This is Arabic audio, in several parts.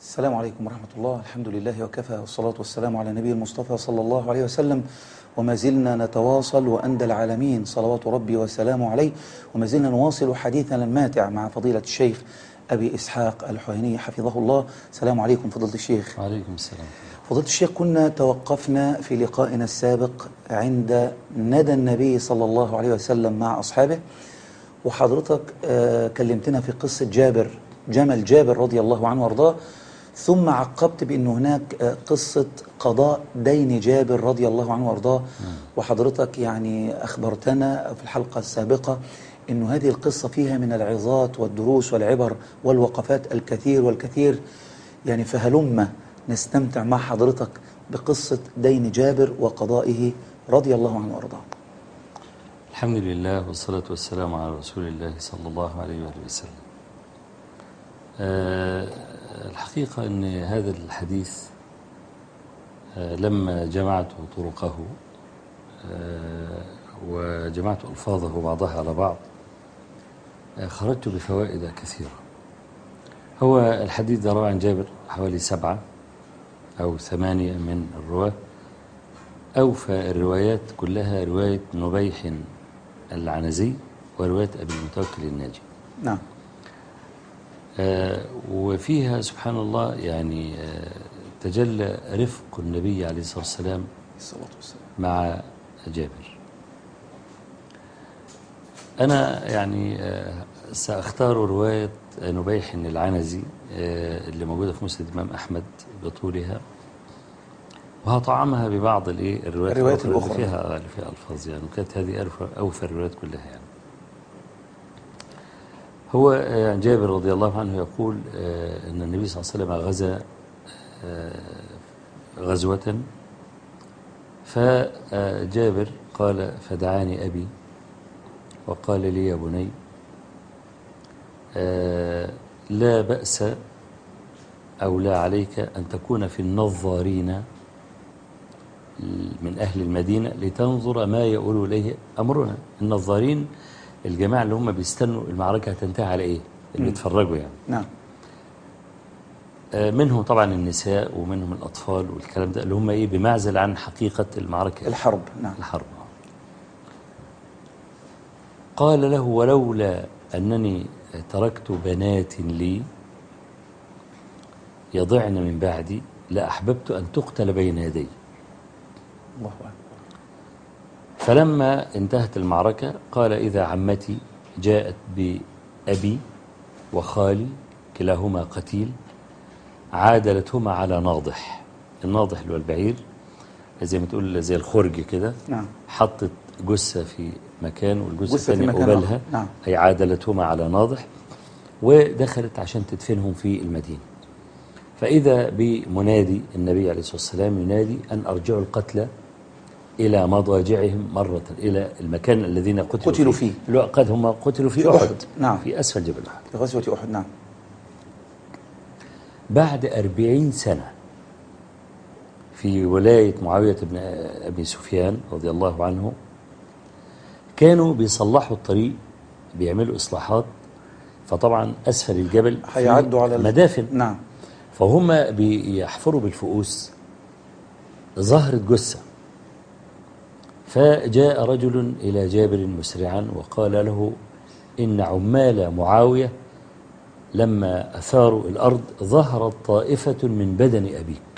السلام عليكم ورحمة الله. الحمد لله وكفى والصلاة والسلام على نبي المصطفى صلى الله عليه وسلم. وما زلنا نتواصل وأندى العالمين. صلوات ربي وسلامه عليه. وما زلنا نواصل حديثنا الماتع مع فضيلة الشيخ أبي إسحاق الحويني حفظه الله. السلام عليكم فضيلة الشيخ. وعليكم السلام. فضيلة الشيخ كنا توقفنا في لقائنا السابق عند ندى النبي صلى الله عليه وسلم مع أصحابه. وحضرتك آه، كلمتنا في قصة جابر جمل جابر رضي الله عنه وأرضاه. ثم عقبت بأن هناك آه، قصة قضاء دين جابر رضي الله عنه وأرضاه. وحضرتك يعني أخبرتنا في الحلقة السابقة أن هذه القصة فيها من العظات والدروس والعبر والوقفات الكثير والكثير. يعني فهلم نستمتع مع حضرتك بقصة دين جابر وقضائه رضي الله عنه وأرضاه. الحمد لله والصلاة والسلام على رسول الله صلى الله عليه وآله وسلم. آه، الحقيقة أن هذا الحديث آه، لما جمعت طرقه آه، وجمعت ألفاظه بعضها على بعض آه، خرجت بفوائد كثيرة. هو الحديث ده عن جابر حوالي سبعة أو ثمانية من الرواة. أوفى الروايات كلها رواية نبيح العنزي ورواية أبي المتوكل الناجي. نعم. وفيها سبحان الله يعني آه، تجلى رفق النبي عليه الصلاة والسلام مع جابر أنا يعني آه، سأختار رواية نبيح العنزي آه، اللي موجودة في مسند الإمام أحمد بطولها وهطعمها ببعض الروايات الروايات اللي الأخرى. فيها اللي فيها ألفاظ يعني وكانت هذه أوفى الروايات كلها يعني هو آه، جابر رضي الله عنه يقول آه، أن النبي صلى الله عليه وسلم غزا آه، غزوة. فجابر قال فدعاني أبي وقال لي يا بني لا بأس أو لا عليك أن تكون في النظارين من أهل المدينة لتنظر ما يقول إليه أمرنا. النظارين الجماعة اللي هم بيستنوا المعركة هتنتهي على إيه؟ اللي بيتفرجوا يعني. نعم. آه، منهم طبعا النساء ومنهم الأطفال والكلام ده اللي هم إيه؟ بمعزل عن حقيقة المعركة. الحرب. نعم. الحرب. قال له ولولا أنني تركت بنات لي يضعن من بعدي لأحببت أن تقتل بين يدي. الله أكبر. فلما انتهت المعركة قال إذا عمتي جاءت بأبي وخالي كلاهما قتيل عادلتهما على ناضح. الناضح اللي هو البعير زي ما تقول زي الخرج كده. نعم. حطت جثة في مكان والجثة الثانية قبلها. نعم. أي عادلتهما على ناضح. ودخلت عشان تدفنهم في المدينة. فإذا بمنادي النبي عليه الصلاة والسلام ينادي أن أرجعوا القتلى إلى مضاجعهم مرة إلى المكان الذين قتلوا, قتلوا فيه. هو قد هم قتلوا في, في أحد. أحد. نعم. في أسفل جبل أحد في غزوة أحد نعم بعد أربعين سنة في ولاية معاوية بن أبي سفيان رضي الله عنه كانوا بيصلحوا الطريق بيعملوا إصلاحات فطبعا أسفل الجبل في هيعدوا على مدافن نعم فهم بيحفروا بالفؤوس ظهرت جثة فجاء رجل إلى جابر مسرعا وقال له إن عمال معاوية لما أثاروا الأرض ظهرت طائفة من بدن أبيك.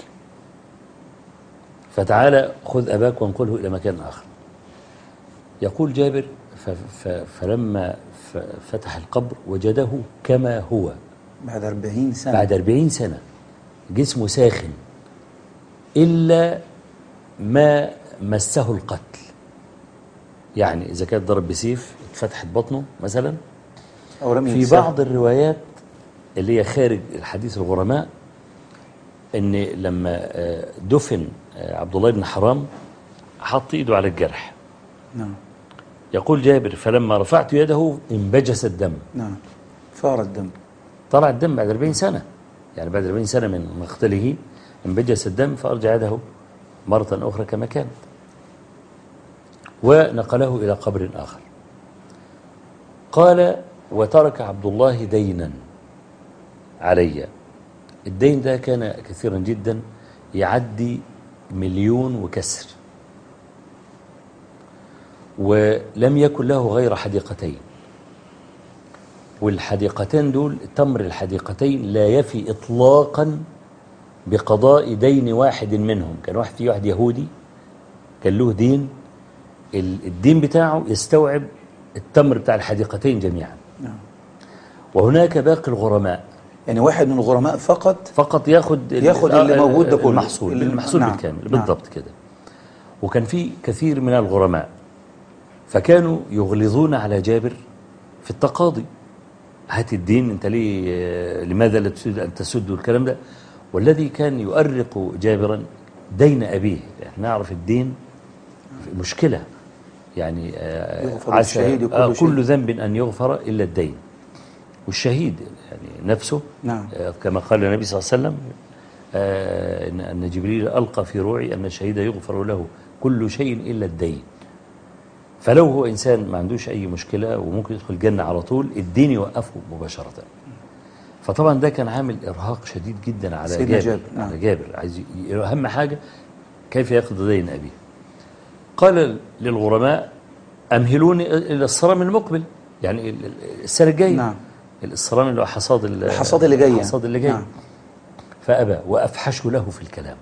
فتعالى خذ أباك وانقله إلى مكان آخر. يقول جابر فلما فتح القبر وجده كما هو. بعد 40 سنة. بعد 40 سنة. جسمه ساخن. إلا ما مسه القتل. يعني إذا كان ضرب بسيف اتفتحت بطنه مثلا. أو رمي في السهم. بعض الروايات اللي هي خارج الحديث الغرماء إن لما آه، دفن آه، عبد الله بن حرام حط إيده على الجرح. نعم. يقول جابر فلما رفعت يده انبجس الدم. نعم. فار الدم. طلع الدم بعد 40 سنة. يعني بعد 40 سنة من مقتله انبجس الدم فأرجع يده مرة أخرى كما كانت. ونقله إلى قبر آخر. قال وترك عبد الله دينا علي. الدين ده كان كثيرا جدا يعدي مليون وكسر. ولم يكن له غير حديقتين. والحديقتين دول تمر الحديقتين لا يفي إطلاقا بقضاء دين واحد منهم. كان واحد في واحد يهودي كان له دين الدين بتاعه يستوعب التمر بتاع الحديقتين جميعا نعم. وهناك باقي الغرماء يعني واحد من الغرماء فقط فقط ياخد ياخد اللي موجود ده كله. المحصول المحصول نعم. بالكامل نعم. بالضبط كده وكان في كثير من الغرماء فكانوا يغلظون على جابر في التقاضي هات الدين انت ليه لماذا لا تريد أن تسد الكلام ده والذي كان يؤرق جابرا دين أبيه إحنا نعرف الدين مشكلة يعني آه، عسى كل آه،. كل ذنب أن يغفر إلا الدين والشهيد يعني نفسه نعم. آه، كما قال النبي صلى الله عليه وسلم أن جبريل ألقى في روعي أن الشهيد يغفر له كل شيء إلا الدين فلو هو إنسان ما عندوش أي مشكلة وممكن يدخل الجنة على طول الدين يوقفه مباشرة فطبعا ده كان عامل إرهاق شديد جدا على جابر, جابر، نعم. على جابر عايز أهم حاجة كيف يقضي دين أبيه قال للغرماء أمهلوني إلى الصرام المقبل. يعني ال- ال- السنة الجاية. نعم. الصرام اللي هو حصاد ال- الحصاد اللي جاي الحصاد اللي جاي نعم. فأبى وأفحشوا له في الكلام.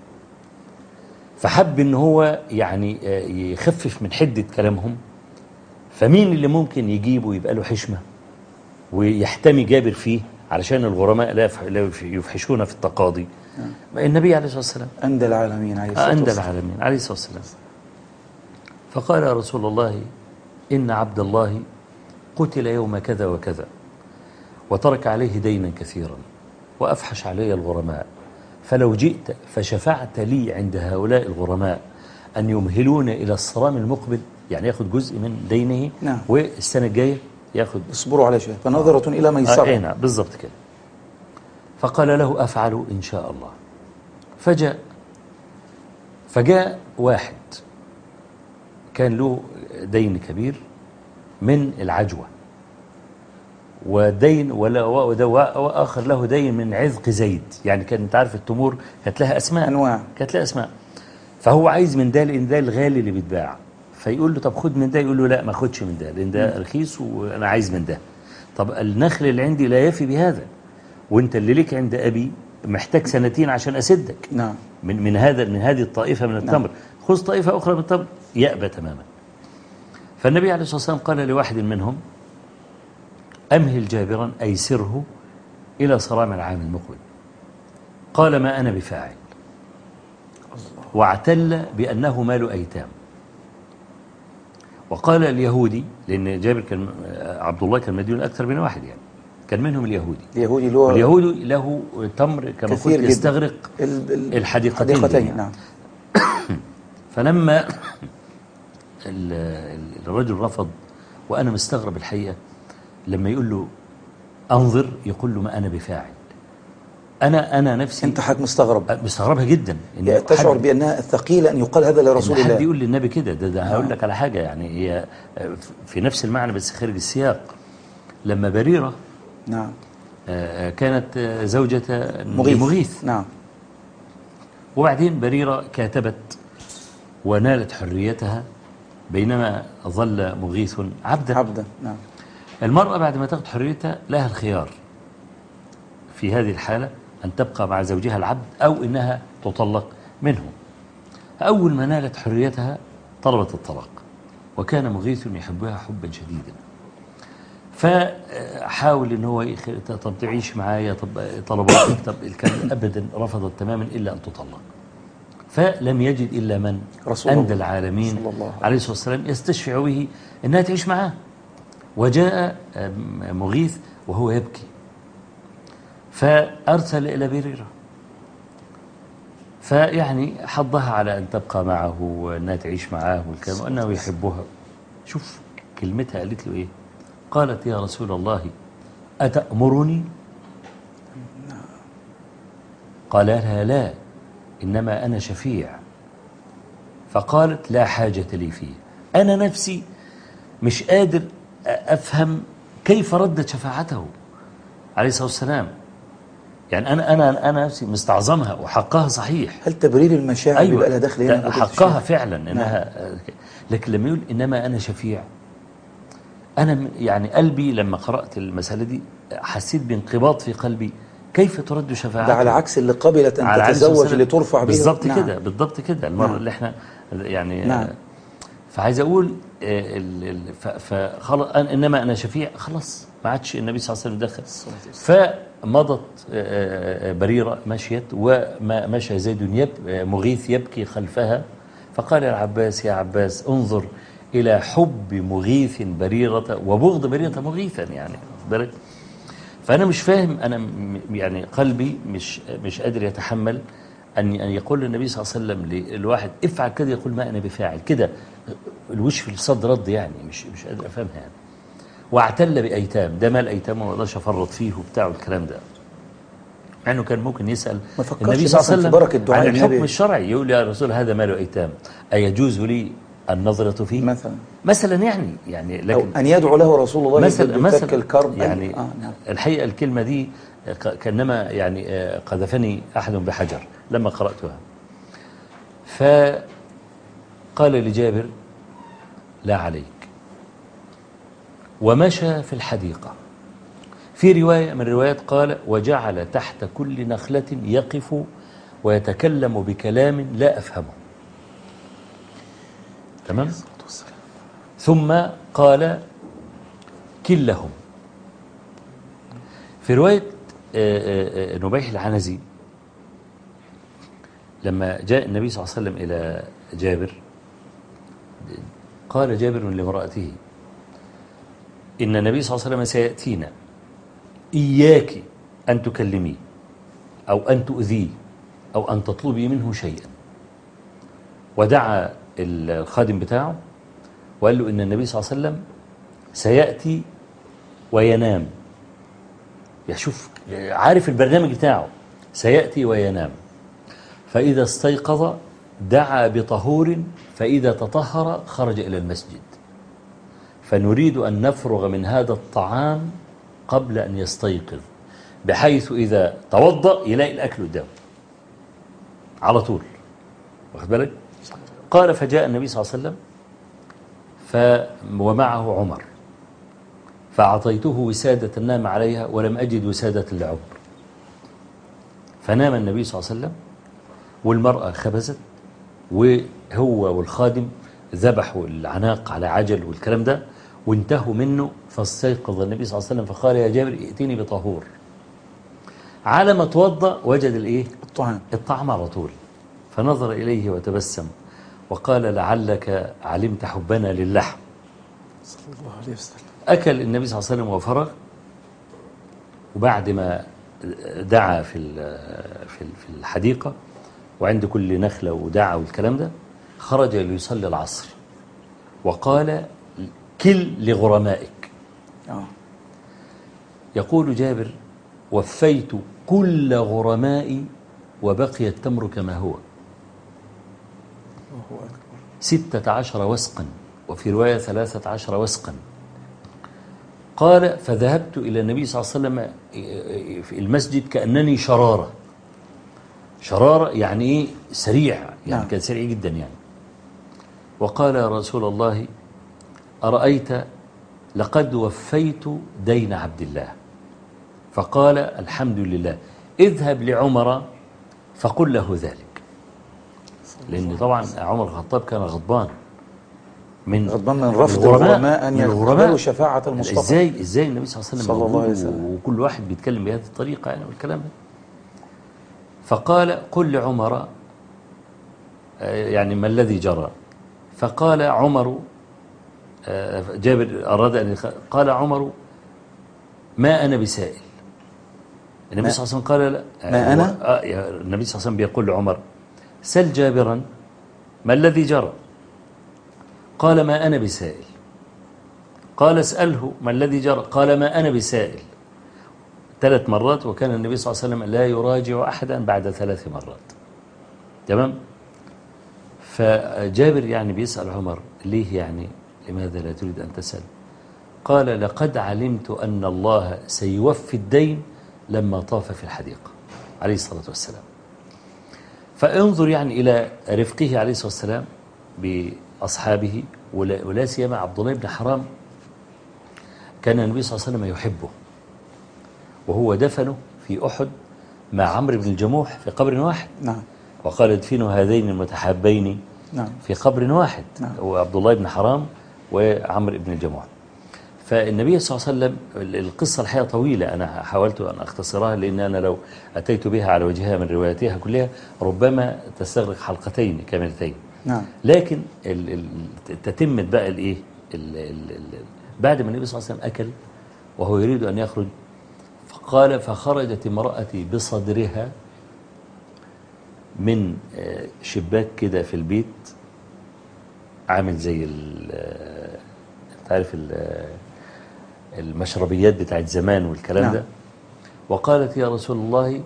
فحب إن هو يعني آه، يخفف من حدة كلامهم. فمين اللي ممكن يجيبه يبقى له حشمة؟ ويحتمي جابر فيه علشان الغرماء لا يفح- لا يف- يفحشون في التقاضي. النبي عليه الصلاة والسلام. أندى العالمين عليه الصلاة أندى والسلام. العالمين عليه الصلاة والسلام. فقال يا رسول الله إن عبد الله قتل يوم كذا وكذا وترك عليه دينا كثيرا وأفحش علي الغرماء فلو جئت فشفعت لي عند هؤلاء الغرماء أن يمهلون إلى الصرام المقبل يعني يأخذ جزء من دينه نعم. والسنة الجاية يأخذ اصبروا على شيء فنظرة إلى آه ميسرة إيه نعم بالضبط كده. فقال له أفعل إن شاء الله. فجاء فجاء واحد كان له دين كبير من العجوة. ودين ولا وآخر له دين من عذق زيد. يعني كان أنت عارف التمور كانت لها أسماء. أنواع. كانت لها أسماء. فهو عايز من ده لأن ده الغالي اللي بيتباع. فيقول له طب خد من ده يقول له لا ما خدش من ده لأن ده رخيص وأنا عايز من ده. طب النخل اللي عندي لا يفي بهذا. وأنت اللي ليك عند أبي محتاج سنتين عشان أسدك. نعم. من من هذا من هذه الطائفة من التمر. خذ طائفة أخرى من التمر. يأبى تماما. فالنبي عليه الصلاة والسلام قال لواحد منهم أمهل جابرا أيسره إلى صرام العام المقبل. قال ما أنا بفاعل. واعتل بأنه مال أيتام. وقال اليهودي لأن جابر كان عبد الله كان مديون أكثر من واحد يعني كان منهم اليهودي. اليهودي هو اليهودي له تمر كما كثير قلت. يستغرق ال- ال- الحديقتين الحديقتين جميعا. نعم. فلما الرجل رفض وأنا مستغرب الحقيقة لما يقول له أنظر يقول له ما أنا بفاعل. أنا أنا نفسي أنت حضرتك مستغرب. مستغربها جدا. إن يعني تشعر بأنها ثقيلة أن يقال هذا لرسول إن حد الله. يقول للنبي كده. ده, ده هقول لك على حاجة يعني هي في نفس المعنى بس خارج السياق. لما بريرة نعم. آه، كانت آه، زوجة مغيث. مغيث نعم. وبعدين بريرة كاتبت ونالت حريتها بينما ظل مغيث. عبدا. عبدا نعم. المرأة بعد ما تاخد حريتها لها الخيار. في هذه الحالة أن تبقى مع زوجها العبد أو إنها تطلق منه. أول ما نالت حريتها طلبت الطلاق وكان مغيث يحبها حبا شديدا. فحاول إن هو. طب تعيش معايا طب طلباتك طب الكلام ابدا رفضت تماما إلا أن تطلق. فلم يجد إلا من؟ رسول الله العالمين. صلى الله عليه الصلاة والسلام يستشفع به إنها تعيش معاه. وجاء آم، مغيث وهو يبكي. فأرسل إلى بريرة. فيعني حضها على أن تبقى معه وأنها تعيش معاه والكلام وأنه يحبها. شوف كلمتها قالت له إيه؟ قالت يا رسول الله أتأمرني؟ قال لها لا. إنما أنا شفيع. فقالت لا حاجة لي فيه. أنا نفسي مش قادر أفهم كيف ردت شفاعته. عليه الصلاة والسلام. يعني أنا أنا أنا نفسي مستعظمها وحقها صحيح. هل تبرير المشاعر بيبقى لها دخل هنا؟ أيوة حقها؟ فعلا إنها لكن لما يقول إنما أنا شفيع. أنا يعني قلبي لما قرأت المسألة دي حسيت بانقباض في قلبي. كيف ترد شفاعته ده على عكس اللي قبلت أن على تتزوج مثلاً لترفع بها بالظبط نعم. كده بالضبط كده. المرة نعم. اللي إحنا يعني نعم. فعايز أقول آه، فخلاص أنا- إنما أنا شفيع خلاص ما عادش النبي صلى الله عليه وسلم دخل. فمضت آه، آه، بريرة مشيت ومشى زيد يب مغيث يبكي خلفها. فقال يا عباس يا عباس انظر إلى حب مغيث بريرة وبغض بريرة مغيثا يعني. بالك؟ فأنا مش فاهم أنا يعني قلبي مش مش قادر يتحمل أن أن يقول النبي صلى الله عليه وسلم للواحد افعل كده يقول ما أنا بفاعل كده. الوش في الصد رد يعني مش مش قادر أفهمها يعني. واعتل بأيتام ده مال أيتام وما أقدرش أفرط فيه وبتاع والكلام ده. مع إنه كان ممكن فكرش النبي صلى الله عليه وسلم عن الحكم. الشرعي يقول يا رسول هذا مال ايتام أيجوز لي النظرة فيه؟ مثلا. مثلا يعني يعني أو لكن أن يدعو له رسول الله مثلا مثلا الكرب. يعني آه نعم. الحقيقة الكلمة دي ك- كأنما يعني آه، قذفني أحد بحجر لما قرأتها. فقال لجابر لا عليك. ومشى في الحديقة. في رواية من الروايات قال وجعل تحت كل نخلة يقف ويتكلم بكلام لا أفهمه. تمام؟ ثم قال كلهم. في رواية آه، آه، آه، نبيح العنزي لما جاء النبي صلى الله عليه وسلم إلى جابر قال جابر لامرأته إن النبي صلى الله عليه وسلم سيأتينا إياك أن تكلميه أو أن تؤذيه أو أن تطلبي منه شيئا. ودعا الخادم بتاعه وقال له إن النبي صلى الله عليه وسلم سيأتي وينام. يشوف عارف البرنامج بتاعه سيأتي وينام. فإذا استيقظ دعا بطهور فإذا تطهر خرج إلى المسجد. فنريد أن نفرغ من هذا الطعام قبل أن يستيقظ بحيث إذا توضأ يلاقي الأكل قدامه. على طول. واخد بالك؟ قال فجاء النبي صلى الله عليه وسلم ف ومعه عمر فأعطيته وسادة نام عليها ولم أجد وسادة لعمر. فنام النبي صلى الله عليه وسلم والمرأة خبزت وهو والخادم ذبحوا العناق على عجل والكلام ده وانتهوا منه فاستيقظ النبي صلى الله عليه وسلم فقال يا جابر ائتني بطهور. على ما توضأ وجد الإيه؟ الطعام. الطعام على طول. فنظر إليه وتبسم. وقال لعلك علمت حبنا للحم صلى الله عليه وسلم. أكل النبي صلى الله عليه وسلم وفرغ وبعد ما دعا في في ال- في الحديقة وعند كل نخلة ودعا والكلام ده خرج ليصلي العصر. وقال كل لغرمائك. آه. يقول جابر وفيت كل غرمائي وبقي التمر كما هو. ستة عشر وسقا وفي رواية ثلاثة عشر وسقا. قال فذهبت إلى النبي صلى الله عليه وسلم في المسجد كأنني شرارة. شرارة يعني إيه؟ سريع يعني نعم. كان سريع جدا يعني. وقال يا رسول الله أرأيت لقد وفيت دين عبد الله. فقال الحمد لله. اذهب لعمر فقل له ذلك. لأن طبعا عمر الخطاب كان غضبان. من غضبان من رفض الغرماء- أن يقبلوا شفاعة المصطفى. إزاي إزاي النبي صلى الله عليه وسلم صلى الله عليه وسلم. وكل واحد بيتكلم بهذه الطريقة يعني والكلام ده. فقال قل لعمر آه، يعني ما الذي جرى؟ فقال عمر آه، جابر أراد أن يخ- قال عمر ما أنا بسائل. النبي صلى الله عليه وسلم قال لا. ما أنا؟ آه، النبي صلى الله عليه وسلم بيقول لعمر سل جابرا ما الذي جرى؟ قال ما أنا بسائل. قال اسأله ما الذي جرى؟ قال ما أنا بسائل. ثلاث مرات وكان النبي صلى الله عليه وسلم لا يراجع أحدا بعد ثلاث مرات. تمام؟ فجابر يعني بيسأل عمر ليه يعني؟ لماذا لا تريد أن تسأل؟ قال لقد علمت أن الله سيوفي الدين لما طاف في الحديقة عليه الصلاة والسلام. فانظر يعني إلى رفقه عليه الصلاة والسلام بأصحابه ولا, سيما عبد الله بن حرام. كان النبي صلى الله عليه وسلم يحبه وهو دفنه في أحد مع عمرو بن الجموح في قبر واحد. نعم. وقال ادفنوا هذين المتحابين نعم. في قبر واحد نعم. هو عبد الله بن حرام وعمرو بن الجموح. فالنبي صلى الله عليه وسلم ال- القصة الحقيقة طويلة. أنا حاولت أن أختصرها لأن أنا لو أتيت بها على وجهها من رواياتها كلها ربما تستغرق حلقتين كاملتين. نعم. لكن تتمت بقى الايه ال- ال- ال- بعد ما النبي صلى الله عليه وسلم أكل وهو يريد أن يخرج فقال فخرجت امرأتي بصدرها من آه، شباك كده في البيت عامل زي ال- آه، انت عارف ال- آه، المشربيات بتاعت زمان والكلام نعم. ده. وقالت يا رسول الله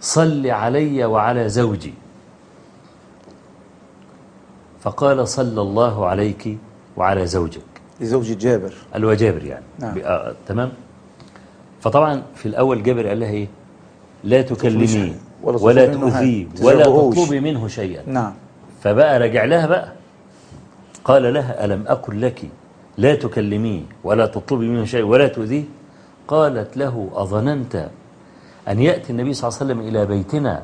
صل علي وعلى زوجي. فقال صلى الله عليك وعلى زوجك. لزوج جابر. قال جابر يعني. نعم. آه تمام. فطبعا في الأول جابر قال لها إيه؟ لا تكلميه ولا ولا تؤذيه. ولا. تطلبي منه شيئا. نعم. فبقى رجع لها بقى. قال لها ألم أقل لك لا تكلميه ولا تطلبي منه شيء ولا تؤذيه. قالت له أظننت أن يأتي النبي صلى الله عليه وسلم إلى بيتنا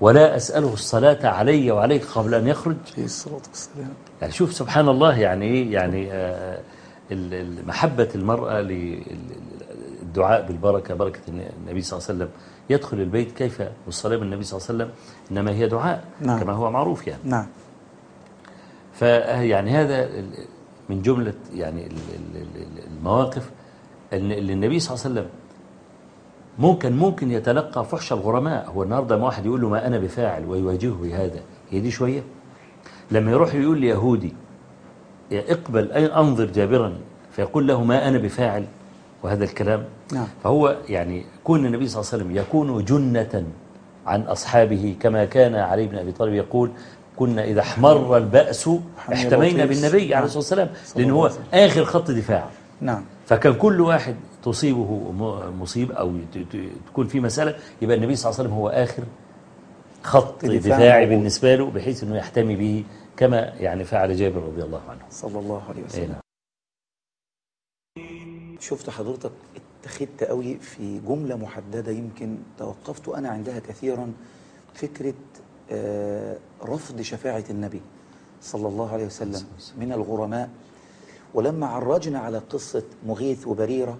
ولا أسأله الصلاة علي وعليك قبل أن يخرج؟ عليه الصلاة والسلام. يعني شوف سبحان الله يعني إيه؟ يعني آه، محبة المرأة للدعاء بالبركة بركة النبي صلى الله عليه وسلم. يدخل البيت كيف والصلاة بالنبي صلى الله عليه وسلم؟ إنما هي دعاء نعم. كما هو معروف يعني. نعم. فيعني هذا من جملة يعني ال- ال- ال- المواقف ان اللي النبي صلى الله عليه وسلم ممكن ممكن يتلقى فحش الغرماء. هو النهارده ما واحد يقول له ما أنا بفاعل ويواجهه بهذا. هي دي شوية. لما يروح يقول ليهودي اقبل أي أنظر جابرا؟ فيقول له ما أنا بفاعل. وهذا الكلام. نعم. فهو يعني كون النبي صلى الله عليه وسلم يكون جنة عن أصحابه كما كان علي بن أبي طالب يقول كنا إذا احمر البأس احتمينا. بالنبي عليه نعم. الصلاة والسلام صلى لأن هو. آخر خط دفاع نعم فكان كل واحد تصيبه م- مصيبة أو ت- ت- تكون في مسألة يبقى النبي صلى الله عليه وسلم هو آخر خط دفاع دفاعي. بالنسبة له بحيث أنه يحتمي به كما يعني فعل جابر رضي الله عنه صلى الله عليه وسلم نعم. شفت حضرتك اتخذت قوي في جملة محددة يمكن توقفت أنا عندها كثيرا فكرة رفض شفاعة النبي صلى الله عليه وسلم من الغرماء. ولما عرجنا على قصة مغيث وبريرة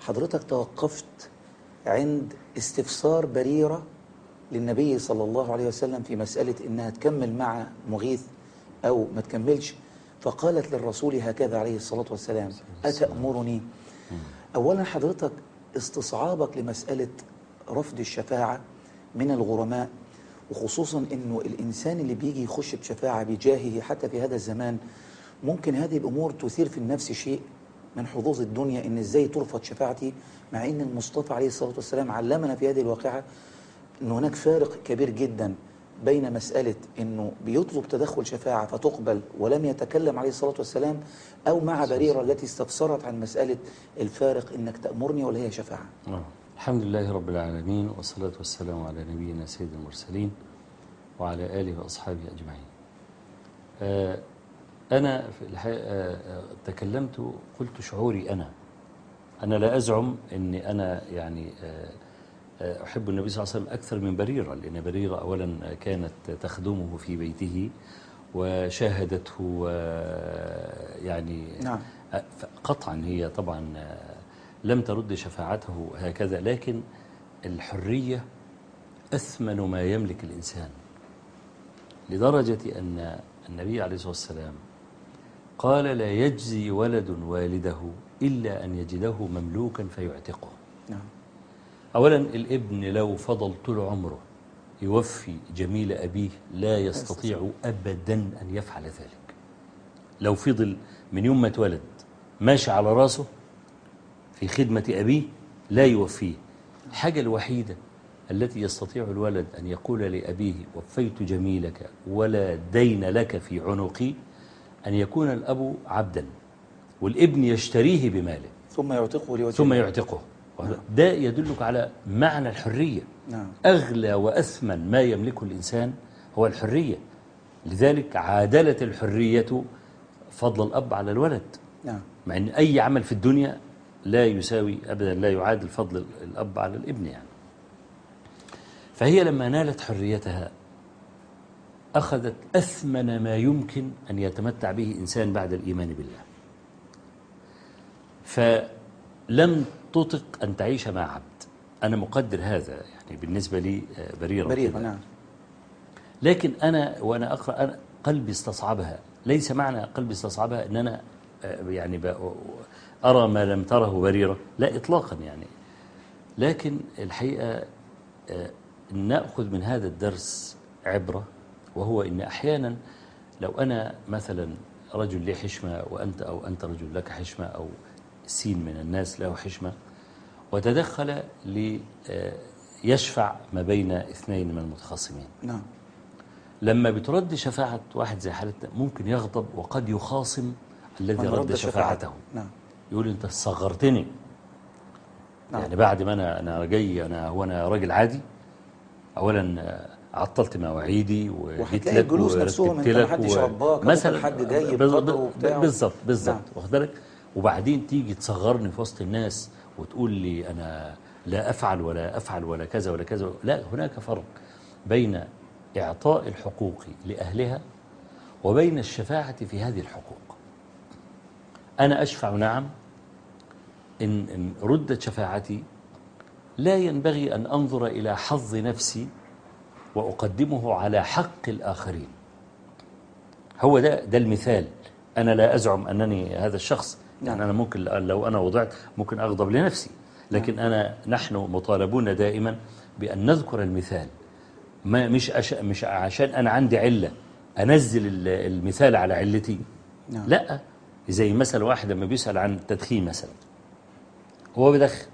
حضرتك توقفت عند استفسار بريرة للنبي صلى الله عليه وسلم في مسألة إنها تكمل مع مغيث أو ما تكملش. فقالت للرسول هكذا عليه الصلاة والسلام أتأمرني؟ أولا حضرتك استصعابك لمسألة رفض الشفاعة من الغرماء. وخصوصا أنه الإنسان اللي بيجي يخش بشفاعة بجاهه حتى في هذا الزمان ممكن هذه الأمور تثير في النفس شيء من حظوظ الدنيا إن إزاي ترفض شفاعتي مع إن المصطفى عليه الصلاة والسلام علمنا في هذه الواقعة إن هناك فارق كبير جدا بين مسألة إنه بيطلب تدخل شفاعة فتقبل ولم يتكلم عليه الصلاة والسلام أو مع بريرة التي استفسرت عن مسألة الفارق إنك تأمرني ولا هي شفاعة. آه. الحمد لله رب العالمين والصلاة والسلام على نبينا سيد المرسلين وعلى آله وأصحابه أجمعين آه، أنا في الحقيقة آه، آه، تكلمت قلت شعوري أنا أنا لا أزعم أني أنا يعني أحب النبي صلى الله عليه وسلم أكثر من بريرة لأن بريرة أولا كانت تخدمه في بيته وشاهدته يعني نعم. قطعا هي طبعا لم ترد شفاعته هكذا لكن الحرية أثمن ما يملك الإنسان لدرجة أن النبي عليه الصلاة والسلام قال لا يجزي ولد والده إلا أن يجده مملوكا فيعتقه نعم. أولا الابن لو فضل طول عمره يوفي جميل أبيه لا يستطيع أبدا أن يفعل ذلك لو فضل من يوم ما اتولد ماشي على رأسه في خدمة أبيه لا يوفيه. الحاجة الوحيدة التي يستطيع الولد أن يقول لأبيه وفيت جميلك ولا دين لك في عنقي أن يكون الأب عبدا والابن يشتريه بماله. ثم يعتقه لوجه ثم. يعتقه. ده يدلك على معنى الحرية. نعم. أغلى وأثمن ما يملكه الإنسان هو الحرية. لذلك عادلت الحرية فضل الأب على الولد. نعم. مع أن أي عمل في الدنيا لا يساوي أبدا لا يعادل فضل الأب على الابن يعني. فهي لما نالت حريتها أخذت أثمن ما يمكن أن يتمتع به إنسان بعد الإيمان بالله. فلم تطق أن تعيش مع عبد. أنا مقدر هذا يعني بالنسبة لي آه، بريرة بريرة كده. نعم. لكن أنا وأنا أقرأ أنا قلبي استصعبها. ليس معنى قلبي استصعبها أن أنا آه، يعني أرى ما لم تره بريرة. لا إطلاقا يعني. لكن الحقيقة آه، نأخذ من هذا الدرس عبرة وهو أن أحيانا لو أنا مثلا رجل لي حشمة وأنت أو أنت رجل لك حشمة أو سين من الناس له حشمة وتدخل ليشفع ما بين اثنين من المتخاصمين. نعم. لما بترد شفاعة واحد زي حالتنا ممكن يغضب وقد يخاصم الذي رد شفاعته. نعم. يقول انت صغرتني نعم. يعني بعد ما أنا أنا جاي أنا هو أنا راجل عادي اولا عطلت مواعيدي وجيت لك الجلوس نفسهم انت محدش رباك مثلا حد جاي بالظبط بالظبط نعم. واخد بالك وبعدين تيجي تصغرني في وسط الناس وتقول لي أنا لا أفعل ولا أفعل ولا كذا ولا كذا لا هناك فرق بين إعطاء الحقوق لأهلها وبين الشفاعة في هذه الحقوق أنا أشفع نعم إن, إن ردت شفاعتي لا ينبغي أن أنظر إلى حظ نفسي وأقدمه على حق الآخرين. هو ده ده المثال. أنا لا أزعم أنني هذا الشخص يعني أنا ممكن لو أنا وضعت ممكن أغضب لنفسي لكن أنا نحن مطالبون دائما بأن نذكر المثال. ما مش أش مش عشان أنا عندي علة أنزل ال- المثال على علتي. نعم. لا. زي مثلا واحد لما بيسأل عن التدخين مثلا هو بيدخن.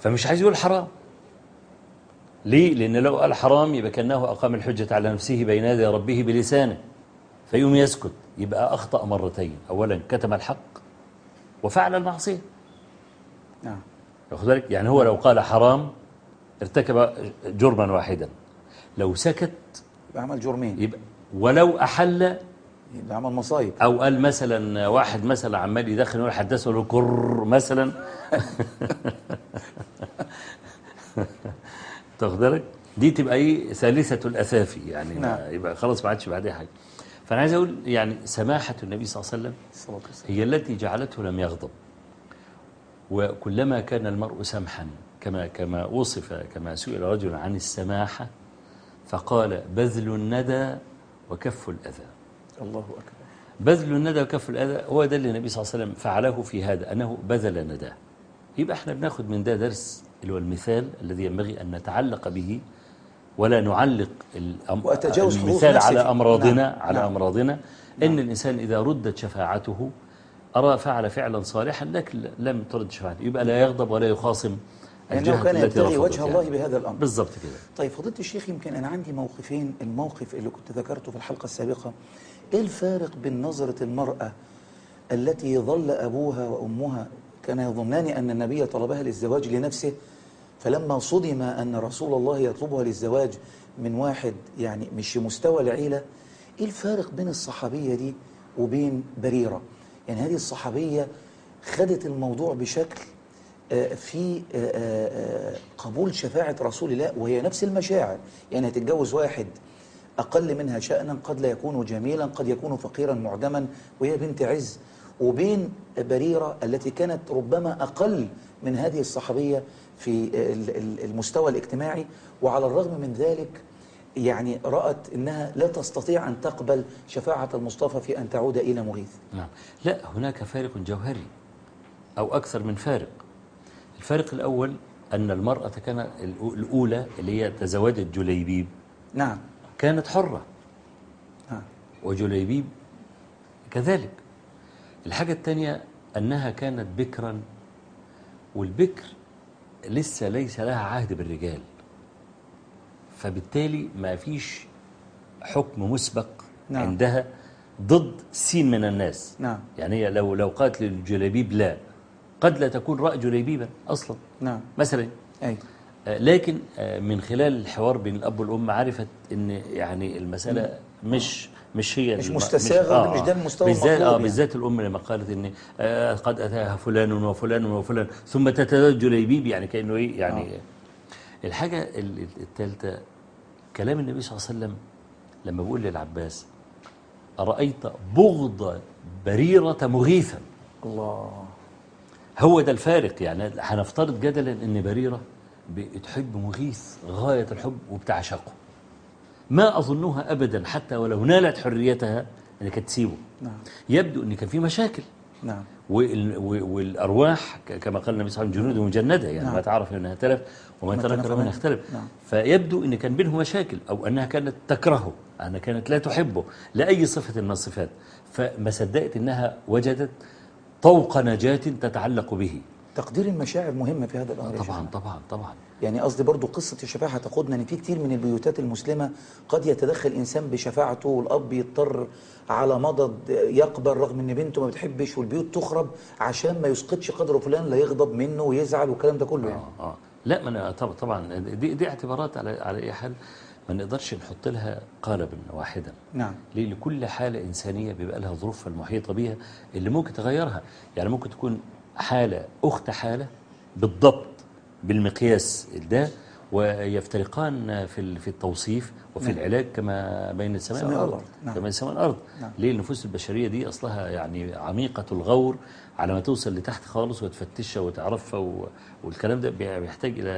فمش عايز يقول حرام. ليه؟ لأن لو قال حرام يبقى كأنه أقام الحجة على نفسه بين يدي ربه بلسانه. فيقوم يسكت. يبقى أخطأ مرتين. أولا كتم الحق وفعل المعصية. نعم. واخد بالك؟ يعني هو لو قال حرام ارتكب جرما واحدا. لو سكت يبقى عمل جرمين. يبقى ولو أحل يبقى عمل مصايب. أو قال مثلا واحد مثلا عمال يدخن يقول حدثه له كر مثلا. تاخد بالك؟ دي تبقى إيه؟ ثالثة الأثافي يعني نعم. يبقى خلاص ما عادش بعدها حاجة. فأنا عايز أقول يعني سماحة النبي صلى الله عليه وسلم هي التي جعلته لم يغضب. وكلما كان المرء سمحا كما كما وصف كما سئل رجل عن السماحة فقال بذل الندى وكف الأذى. الله أكبر بذل الندى وكف الأذى هو ده اللي النبي صلى الله عليه وسلم فعله في هذا أنه بذل نداه يبقى إحنا بناخد من ده درس اللي هو المثال الذي ينبغي أن نتعلق به ولا نعلق الأم- المثال على. أمراضنا نعم. على نعم. أمراضنا إن الإنسان إذا ردت شفاعته أرى فعل فعلا صالحا لكن لم ترد شفاعته يبقى لا يغضب ولا يخاصم لأنه الجهة كان يبتغي وجه يعني. الله بهذا الأمر بالضبط كده طيب فضيلة الشيخ يمكن أنا عندي موقفين الموقف اللي كنت ذكرته في الحلقة السابقة إيه الفارق بين نظرة المرأة التي ظل أبوها وأمها؟ كان يظنان أن النبي طلبها للزواج لنفسه فلما صدم أن رسول الله يطلبها للزواج من واحد يعني مش مستوى العيلة إيه الفارق بين الصحابية دي وبين بريرة؟ يعني هذه الصحابية خدت الموضوع بشكل آه، في آه، آه، قبول شفاعة رسول الله وهي نفس المشاعر. يعني هتتجوز واحد أقل منها شأنا قد لا يكون جميلا قد يكون فقيرا معدما وهي بنت عز. وبين بريرة التي كانت ربما أقل من هذه الصحابية في ال- ال- المستوى الاجتماعي. وعلى الرغم من ذلك يعني رأت أنها لا تستطيع أن تقبل شفاعة المصطفى في أن تعود إلى مغيث. نعم. لا هناك فارق جوهري أو أكثر من فارق. الفارق الأول أن المرأة كان الأو- الأولى اللي هي تزوجت جليبيب. نعم. كانت حرة. ها. وجليبيب كذلك. الحاجة الثانية أنها كانت بكرا والبكر لسه ليس لها عهد بالرجال. فبالتالي ما فيش حكم مسبق نعم. عندها ضد سين من الناس. نعم. يعني لو لو قالت للجليبيب لا قد لا تكون رأى جليبيبا أصلا. نعم. مثلا. أي. آه، لكن آه، من خلال الحوار بين الأب والأم عرفت إن يعني المسألة مش مش هي مش الم- مستساغة، مش ده المستوى بالذات آه يعني. بالذات الأم لما قالت إن آه قد أتاها فلان وفلان وفلان ثم تتزوج جليبيب يعني كأنه إيه يعني الحاجة الثالثه كلام النبي صلى الله عليه وسلم لما بيقول للعباس أرأيت بغض بريرة مغيثا؟ الله. هو ده الفارق يعني هنفترض جدلا إن بريرة بتحب مغيث غاية الحب وبتعشقه. ما أظنها ابدا حتى ولو نالت حريتها ان كانت تسيبه. نعم. يبدو إن كان في مشاكل. نعم. وال- و- والأرواح ك- كما قال النبي صلى الله عليه وسلم جنود مجندة يعني نعم. ما تعرف منها تلف وما ترك منها. اختلف نعم. فيبدو إن كان بينهم مشاكل أو أنها كانت تكرهه أنها كانت لا تحبه لأي صفة من الصفات. فما صدقت إنها وجدت طوق نجاة تتعلق به. تقدير المشاعر مهمة في هذا الأمر طبعا. طبعا طبعا. يعني قصدي برضو قصة الشفاعة هتاخدنا إن في كتير من البيوتات المسلمة قد يتدخل الانسان بشفاعته والأب يضطر على مضض يقبل رغم إن بنته ما بتحبش والبيوت تخرب عشان ما يسقطش قدر فلان لا يغضب منه ويزعل والكلام ده كله يعني. آه آه. لا ما أنا طبعا طبعا دي, دي اعتبارات على على أي حال ما نقدرش نحط لها قالبا واحدا. نعم. ليه؟ لكل حالة إنسانية بيبقى لها ظروفها المحيطة بيها اللي ممكن تغيرها. يعني ممكن تكون حالة أخت حالة بالضبط بالمقياس ده ويفترقان في في التوصيف وفي نعم. العلاج كما بين السماء والأرض. نعم. كما بين السماء والأرض نعم. ليه النفوس البشرية دي أصلها يعني عميقة الغور على ما توصل لتحت خالص وتفتشها وتعرفها و- والكلام ده بي- بيحتاج إلى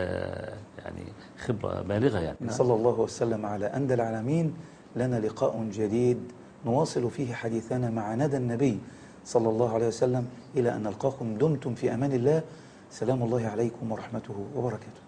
يعني خبرة بالغة يعني صلى الله وسلم على أندى العالمين لنا لقاء جديد نواصل فيه حديثنا مع ندى النبي صلى الله عليه وسلم إلى أن نلقاكم دمتم في أمان الله. سلام الله عليكم ورحمته وبركاته.